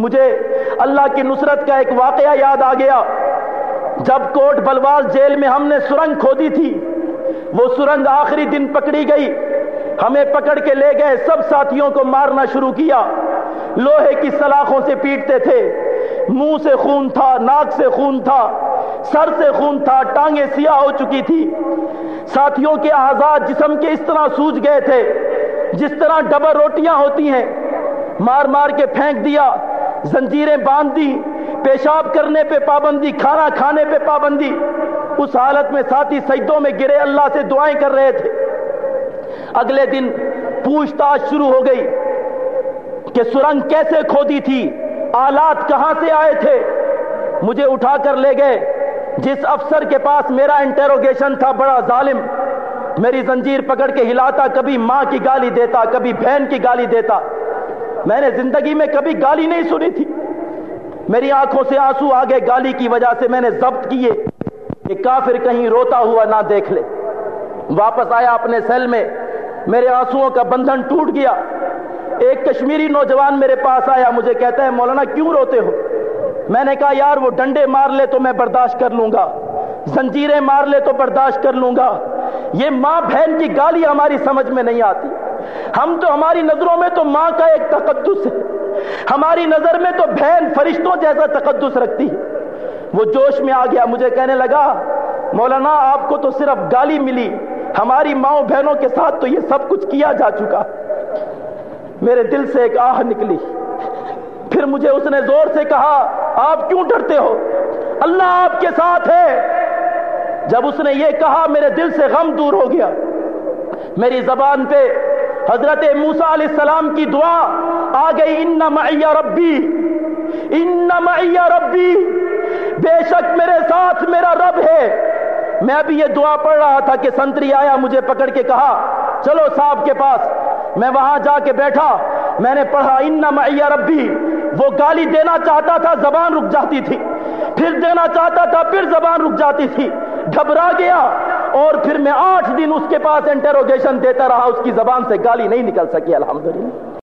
مجھے اللہ کی نصرت کا ایک واقعہ یاد آ گیا۔ جب کوٹ بلوال جیل میں ہم نے سرنگ کھودی تھی، وہ سرنگ آخری دن پکڑی گئی۔ ہمیں پکڑ کے لے گئے، سب ساتھیوں کو مارنا شروع کیا۔ لوہے کی سلاخوں سے پیٹتے تھے۔ منہ سے خون تھا، ناک سے خون تھا، سر سے خون تھا، ٹانگیں سیاہ ہو چکی تھی۔ ساتھیوں کے آزاد جسم کے اس طرح سوج گئے تھے، جس طرح ڈبل روٹیاں ہوتی ہیں۔ مار مار کے پھینک دیا۔ زنجیریں باندھ دی پیشاب کرنے پہ پابندی، کھانا کھانے پہ پابندی۔ اس حالت میں ساتھی سجدوں میں گرے اللہ سے دعائیں کر رہے تھے۔ اگلے دن پوچھ تاچھ شروع ہو گئی کہ سرنگ کیسے کھودی تھی؟ آلات کہاں سے آئے تھے؟ مجھے اٹھا کر لے گئے۔ جس افسر کے پاس میرا انٹیروگیشن تھا، بڑا ظالم۔ میری زنجیر پکڑ کے ہلاتا، کبھی ماں کی گالی دیتا، کبھی بہن کی گالی دیتا۔ میں نے زندگی میں کبھی گالی نہیں سنی تھی۔ میری آنکھوں سے آنسو آگے گالی کی وجہ سے میں نے ضبط کیے کہ کافر کہیں روتا ہوا نہ دیکھ لے۔ واپس آیا اپنے سیل میں، میرے آنسوؤں کا بندھن ٹوٹ گیا۔ ایک کشمیری نوجوان میرے پاس آیا، مجھے کہتا ہے، مولانا، کیوں روتے ہو؟ میں نے کہا، یار، وہ ڈنڈے مار لے تو میں برداشت کر لوں گا۔ زنجیریں مار لے تو برداشت کر لوں گا۔ یہ ماں بہن کی گالی ہماری سمجھ میں نہیں آتی۔ ہم تو ہماری نظروں میں تو ماں کا ایک تقدس ہے۔ ہماری نظر میں تو بہن فرشتوں جیسا تقدس رکھتی ہے۔ وہ جوش میں آ گیا، مجھے کہنے لگا، مولانا، آپ کو تو صرف گالی ملی۔ ہماری ماؤں بہنوں کے ساتھ تو یہ سب کچھ کیا جا چکا۔ میرے دل سے ایک آہ نکلی۔ پھر مجھے اس نے زور سے کہا، آپ کیوں ڈرتے ہو؟ اللہ آپ کے ساتھ ہے۔ جب اس نے یہ کہا، میرے دل سے غم دور ہو گیا۔ میری زبان پہ حضرت موسا علیہ السلام کی دعا آ گئی ان معیہ ربی، ان معیہ ربی، بے شک میرے ساتھ میرا رب ہے۔ میں ابھی یہ دعا پڑھ رہا تھا کہ سنتری آیا، مجھے پکڑ کے کہا، چلو صاحب کے پاس۔ میں وہاں جا کے بیٹھا، میں نے پڑھا، ان معیہ ربی۔ وہ گالی دینا چاہتا تھا، زبان رک جاتی تھی۔ پھر دینا چاہتا تھا، پھر زبان رک جاتی تھی۔ گھبرا گیا اور پھر میں آٹھ دن اس کے پاس انٹروگیشن دیتا رہا، اس کی زبان سے گالی نہیں نکل سکی، الحمدللہ۔